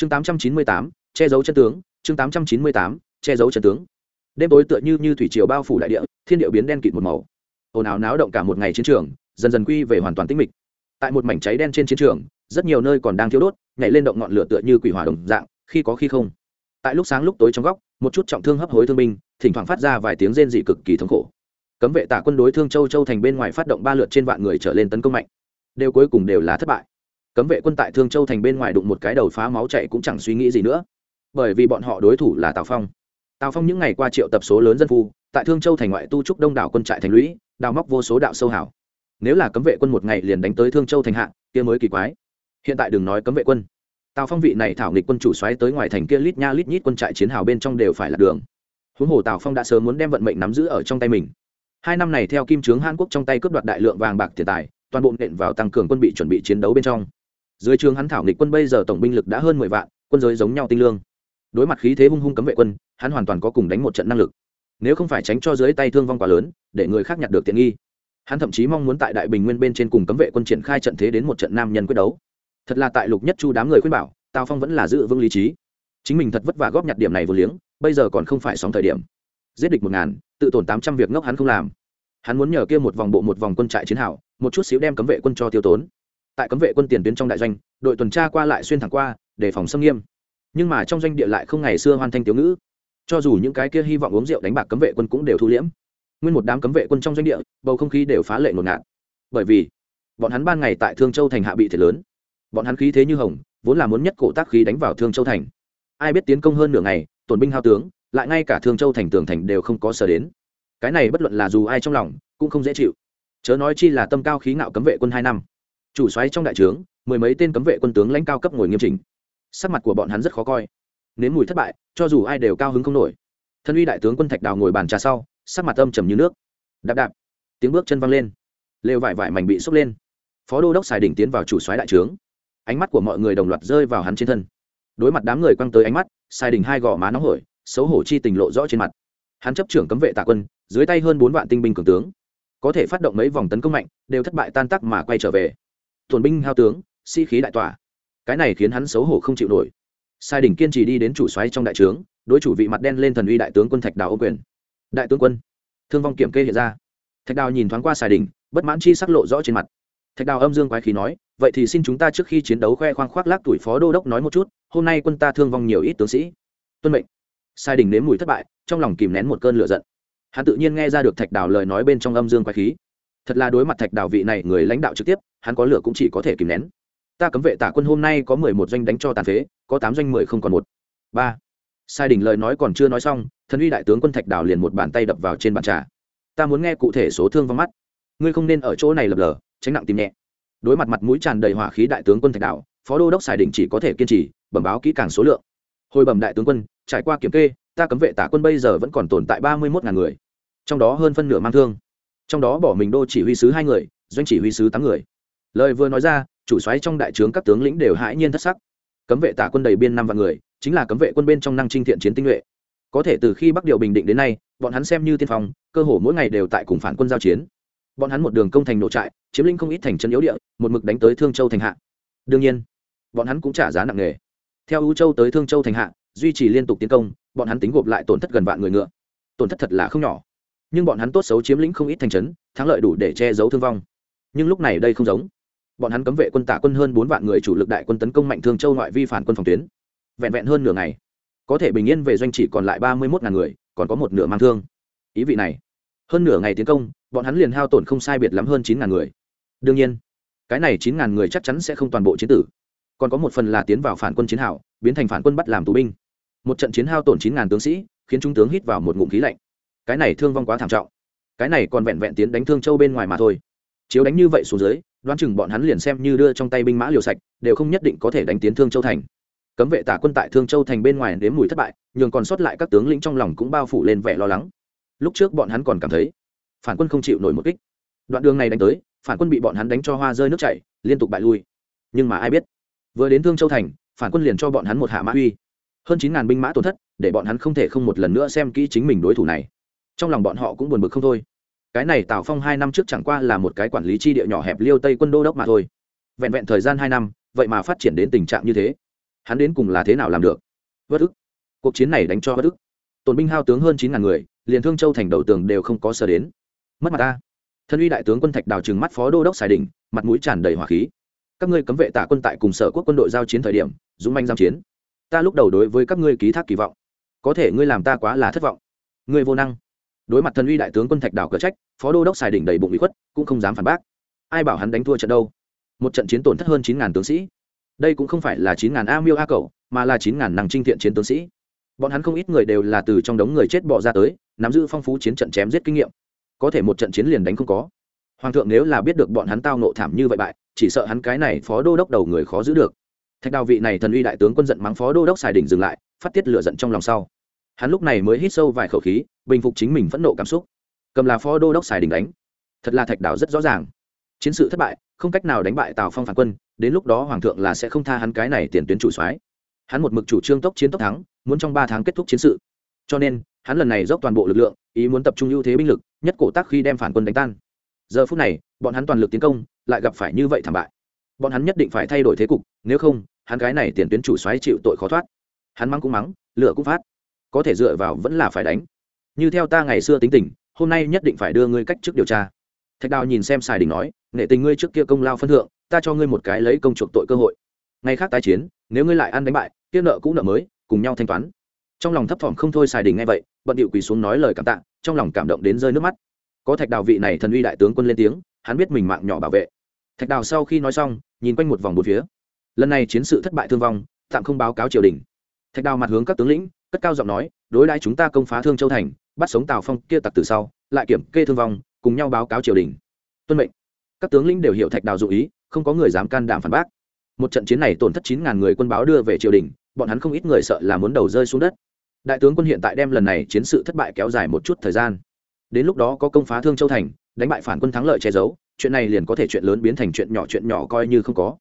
chương tám trăm chín mươi tám, che giấu chân tướng. Chương tám trăm chín mươi tám, che giấu chân tướng. Đêm tối tựa như như thủy triều bao phủ đại địa, thiên điệu biến đen kịt một màu. Ồn ào náo động cả một ngày chiến trường, dần dần quy về hoàn toàn tĩnh mịch. Tại một mảnh cháy đen trên chiến trường, rất nhiều nơi còn đang thiếu đốt, nhảy lên động ngọn lửa tựa như quỷ hỏa đồng dạng, khi có khi không. Tại lúc sáng lúc tối trong góc, một chút trọng thương hấp hối thương binh, thỉnh thoảng phát ra vài tiếng rên dị cực kỳ thống khổ. Cấm vệ tả quân đối thương châu châu thành bên ngoài phát động ba lượt trên vạn người trở lên tấn công mạnh. Đều cuối cùng đều là thất bại cấm vệ quân tại thương châu thành bên ngoài đụng một cái đầu phá máu chạy cũng chẳng suy nghĩ gì nữa. Bởi vì bọn họ đối thủ là tào phong. Tào phong những ngày qua triệu tập số lớn dân phu, tại thương châu thành ngoại tu trúc đông đảo quân trại thành lũy, đào móc vô số đạo sâu hảo nếu là cấm vệ quân một ngày liền đánh tới thương châu thành hạ, kia mới kỳ quái. Hiện tại đừng nói cấm vệ quân. Tào phong vị này thảo nghịch quân chủ xoáy tới ngoài thành kia lít nha lít nhít quân trại chiến hào bên trong đều phải là đường. Huống hồ tào phong đã sớm muốn đem vận mệnh nắm giữ ở trong tay mình. Hai năm này theo kim trướng hàn quốc trong tay cướp đoạt đại lượng vàng bạc tiền tài, toàn bộ nện vào tăng cường quân bị chuẩn bị chiến đấu bên trong dưới trường hắn thảo nghịch quân bây giờ tổng binh lực đã hơn mười vạn quân giới giống nhau tinh lương. Đối mặt khí thế hung hung cấm vệ quân hắn hoàn toàn có cùng đánh một trận năng lực. Nếu không phải tránh cho dưới tay thương vong quá lớn để người khác nhặt được tiện nghi. Hắn thậm chí mong muốn tại đại bình nguyên bên trên cùng cấm vệ quân triển khai trận thế đến một trận nam nhân quyết đấu. Thật là tại lục nhất chu đám người khuyên bảo tào phong vẫn là giữ vững lý trí. Chính mình thật vất vả góp nhặt điểm này vô liếng bây giờ còn không phải sóng thời điểm. Giết địch một ngàn tự tổn tám trăm việc ngốc hắn không làm. Hắn muốn nhờ kia một vòng bộ một vòng quân trại chiến hảo, một chút xíu đem cấm vệ quân cho tiêu tốn tại cấm vệ quân tiền tuyến trong đại doanh, đội tuần tra qua lại xuyên thẳng qua để phòng xâm nghiêm. Nhưng mà trong doanh địa lại không ngày xưa hoàn thành tiểu ngữ. Cho dù những cái kia hy vọng uống rượu đánh bạc cấm vệ quân cũng đều thu liễm. Nguyên một đám cấm vệ quân trong doanh địa, bầu không khí đều phá lệ ngột ngạt. Bởi vì, bọn hắn ban ngày tại thương châu thành hạ bị thiệt lớn. Bọn hắn khí thế như hồng, vốn là muốn nhất cổ tác khí đánh vào thương châu thành. Ai biết tiến công hơn nửa ngày, tổn binh hao tướng, lại ngay cả thương châu thành tường thành đều không có sở đến. Cái này bất luận là dù ai trong lòng, cũng không dễ chịu. Chớ nói chi là tâm cao khí ngạo cấm vệ quân hai năm chủ xoáy trong đại trướng, mười mấy tên cấm vệ quân tướng lãnh cao cấp ngồi nghiêm chỉnh. Sắc mặt của bọn hắn rất khó coi. Nếm mùi thất bại, cho dù ai đều cao hứng không nổi. Thân uy đại tướng quân thạch đào ngồi bàn trà sau, sắc mặt âm trầm như nước. Đạp đạp. Tiếng bước chân văng lên. Lều vải vải mảnh bị xốc lên. Phó đô đốc xài đỉnh tiến vào chủ xoáy đại trướng. Ánh mắt của mọi người đồng loạt rơi vào hắn trên thân. Đối mặt đám người quăng tới ánh mắt, xài đỉnh hai gò má nóng hổi, xấu hổ chi tình lộ rõ trên mặt. Hắn chấp trưởng cấm vệ tạ quân, dưới tay hơn bốn vạn tinh binh cường tướng. Có thể phát động mấy vòng tấn công mạnh, đều thất bại tan tắc mà quay trở về thuần binh hao tướng, sĩ、si、khí đại tỏa. Cái này khiến hắn xấu hổ không chịu nổi. Sai đỉnh kiên trì đi đến chủ xoáy trong đại trướng, đối chủ vị mặt đen lên thần uy đại tướng quân thạch đào ô quyền. Đại tướng quân, thương vong kiểm kê hiện ra. Thạch đào nhìn thoáng qua Sai đỉnh, bất mãn chi sắc lộ rõ trên mặt. Thạch đào âm dương quái khí nói, vậy thì xin chúng ta trước khi chiến đấu khoe khoang khoác lác tuổi phó đô đốc nói một chút, hôm nay quân ta thương vong nhiều ít tướng sĩ. Tuân mệnh. Sai đỉnh nếm mùi thất bại, trong lòng kìm nén một cơn lửa giận. Hắn tự nhiên nghe ra được thạch đào lời nói bên trong âm dương quái khí. Thật là đối mặt thạch đào vị này người lãnh đạo trực tiếp hắn có lửa cũng chỉ có thể kìm nén. Ta cấm vệ tả quân hôm nay có mười một doanh đánh cho tàn phế, có tám doanh mười không còn một. Ba. Sai đỉnh lời nói còn chưa nói xong, thần uy đại tướng quân thạch đào liền một bàn tay đập vào trên bàn trà. Ta muốn nghe cụ thể số thương vong mắt. Ngươi không nên ở chỗ này lập lờ, tránh nặng tìm nhẹ. Đối mặt mặt mũi tràn đầy hỏa khí đại tướng quân thạch đào, phó đô đốc sai đỉnh chỉ có thể kiên trì, bẩm báo kỹ càng số lượng. Hồi bẩm đại tướng quân, trải qua kiểm kê, ta cấm vệ tả quân bây giờ vẫn còn tồn tại ba mươi một ngàn người. Trong đó hơn phân nửa mang thương. Trong đó bỏ mình đô chỉ huy sứ hai người, doanh chỉ huy sứ tám người lời vừa nói ra, chủ xoáy trong đại trướng các tướng lĩnh đều hãi nhiên thất sắc. Cấm vệ tả quân đầy biên năm vạn người, chính là cấm vệ quân bên trong năng trinh thiện chiến tinh nhuệ. Có thể từ khi bắc điều bình định đến nay, bọn hắn xem như tiên phong, cơ hồ mỗi ngày đều tại cùng phản quân giao chiến. Bọn hắn một đường công thành nội trại, chiếm lĩnh không ít thành chân yếu địa, một mực đánh tới thương châu thành hạ. Đương nhiên, bọn hắn cũng trả giá nặng nề. Theo ưu châu tới thương châu thành hạ, duy trì liên tục tiến công, bọn hắn tính gộp lại tổn thất gần vạn người ngựa. Tổn thất thật là không nhỏ. Nhưng bọn hắn tốt xấu chiếm lĩnh không ít thành trấn, thắng lợi đủ để che giấu thương vong. Nhưng lúc này đây không giống bọn hắn cấm vệ quân tả quân hơn bốn vạn người chủ lực đại quân tấn công mạnh thương châu ngoại vi phản quân phòng tuyến. Vẹn vẹn hơn nửa ngày, có thể bình yên về doanh chỉ còn lại ba mươi một ngàn người, còn có một nửa mang thương. Ý vị này, hơn nửa ngày tiến công, bọn hắn liền hao tổn không sai biệt lắm hơn chín ngàn người. Đương nhiên, cái này chín ngàn người chắc chắn sẽ không toàn bộ chiến tử. Còn có một phần là tiến vào phản quân chiến hào, biến thành phản quân bắt làm tù binh. Một trận chiến hao tổn chín ngàn tướng sĩ, khiến trung tướng hít vào một ngụm khí lạnh. Cái này thương vong quá thảm trọng. Cái này còn vẹn vẹn tiến đánh thương châu bên ngoài mà thôi. Chiếu đánh như vậy xuống dưới đoán chừng bọn hắn liền xem như đưa trong tay binh mã liều sạch, đều không nhất định có thể đánh tiến thương châu thành. Cấm vệ tả quân tại thương châu thành bên ngoài đếm mùi thất bại, nhường còn sót lại các tướng lĩnh trong lòng cũng bao phủ lên vẻ lo lắng. Lúc trước bọn hắn còn cảm thấy, phản quân không chịu nổi một kích. Đoạn đường này đánh tới, phản quân bị bọn hắn đánh cho hoa rơi nước chảy, liên tục bại lui. Nhưng mà ai biết, vừa đến thương châu thành, phản quân liền cho bọn hắn một hạ mã uy. Hơn chín ngàn binh mã tổn thất, để bọn hắn không thể không một lần nữa xem kỹ chính mình đối thủ này. Trong lòng bọn họ cũng buồn bực không thôi cái này tào phong hai năm trước chẳng qua là một cái quản lý chi địa nhỏ hẹp liêu tây quân đô đốc mà thôi vẹn vẹn thời gian hai năm vậy mà phát triển đến tình trạng như thế hắn đến cùng là thế nào làm được bất ức cuộc chiến này đánh cho bất ức tổn binh hao tướng hơn chín ngàn người liền thương châu thành đầu tường đều không có sở đến mất mặt ta thân uy đại tướng quân thạch đào trừng mắt phó đô đốc xài đình mặt mũi tràn đầy hỏa khí các ngươi cấm vệ tạ quân tại cùng sở quốc quân đội giao chiến thời điểm dũng manh giao chiến ta lúc đầu đối với các ngươi ký thác kỳ vọng có thể ngươi làm ta quá là thất vọng ngươi vô năng đối mặt thần uy đại tướng quân thạch đào cờ trách, phó đô đốc xài đỉnh đầy bụng bị khuất, cũng không dám phản bác. Ai bảo hắn đánh thua trận đâu? Một trận chiến tổn thất hơn chín ngàn tướng sĩ. Đây cũng không phải là chín ngàn a miêu a cầu mà là chín ngàn năng trinh thiện chiến tướng sĩ. Bọn hắn không ít người đều là từ trong đống người chết bỏ ra tới, nắm giữ phong phú chiến trận chém giết kinh nghiệm. Có thể một trận chiến liền đánh không có. Hoàng thượng nếu là biết được bọn hắn tao nộ thảm như vậy bại, chỉ sợ hắn cái này phó đô đốc đầu người khó giữ được. Thạch đào vị này thần uy đại tướng quân giận mắng phó đô đốc xài đỉnh dừng lại, phát tiết lửa giận trong lòng sau hắn lúc này mới hít sâu vài khẩu khí, bình phục chính mình phẫn nộ cảm xúc. Cầm là phó đô đốc xài đỉnh đánh. Thật là thạch đảo rất rõ ràng. Chiến sự thất bại, không cách nào đánh bại tào phong phản quân, đến lúc đó hoàng thượng là sẽ không tha hắn cái này tiền tuyến chủ soái. Hắn một mực chủ trương tốc chiến tốc thắng, muốn trong ba tháng kết thúc chiến sự. Cho nên, hắn lần này dốc toàn bộ lực lượng, ý muốn tập trung ưu thế binh lực, nhất cổ tác khi đem phản quân đánh tan. Giờ phút này, bọn hắn toàn lực tiến công, lại gặp phải như vậy thảm bại. Bọn hắn nhất định phải thay đổi thế cục, nếu không, hắn cái này tiền tuyến chủ xoáy chịu tội khó thoát. Hắn mắng cũng mắng, lửa cũng phát có thể dựa vào vẫn là phải đánh. Như theo ta ngày xưa tính tình, hôm nay nhất định phải đưa ngươi cách trước điều tra. Thạch đào nhìn xem sài đình nói, nghệ tình ngươi trước kia công lao phân thượng, ta cho ngươi một cái lấy công chuộc tội cơ hội. Ngày khác tái chiến, nếu ngươi lại ăn đánh bại, kia nợ cũ nợ mới, cùng nhau thanh toán. Trong lòng thấp thỏm không thôi sài đình nghe vậy, bận điệu quỳ xuống nói lời cảm tạ, trong lòng cảm động đến rơi nước mắt. Có thạch đào vị này thần uy đại tướng quân lên tiếng, hắn biết mình mạng nhỏ bảo vệ. Thạch đào sau khi nói xong, nhìn quanh một vòng một phía. Lần này chiến sự thất bại thương vong, tạm không báo cáo triều đình. Thạch đào mặt hướng các tướng lĩnh cất cao giọng nói, đối đãi chúng ta công phá thương châu thành, bắt sống tào phong kia tặc từ sau, lại kiểm kê thương vong, cùng nhau báo cáo triều đình. Tuân mệnh. Các tướng lĩnh đều hiểu thạch đào dụ ý, không có người dám can đảm phản bác. Một trận chiến này tổn thất chín ngàn người quân báo đưa về triều đình, bọn hắn không ít người sợ là muốn đầu rơi xuống đất. Đại tướng quân hiện tại đem lần này chiến sự thất bại kéo dài một chút thời gian. Đến lúc đó có công phá thương châu thành, đánh bại phản quân thắng lợi che giấu, chuyện này liền có thể chuyện lớn biến thành chuyện nhỏ chuyện nhỏ coi như không có.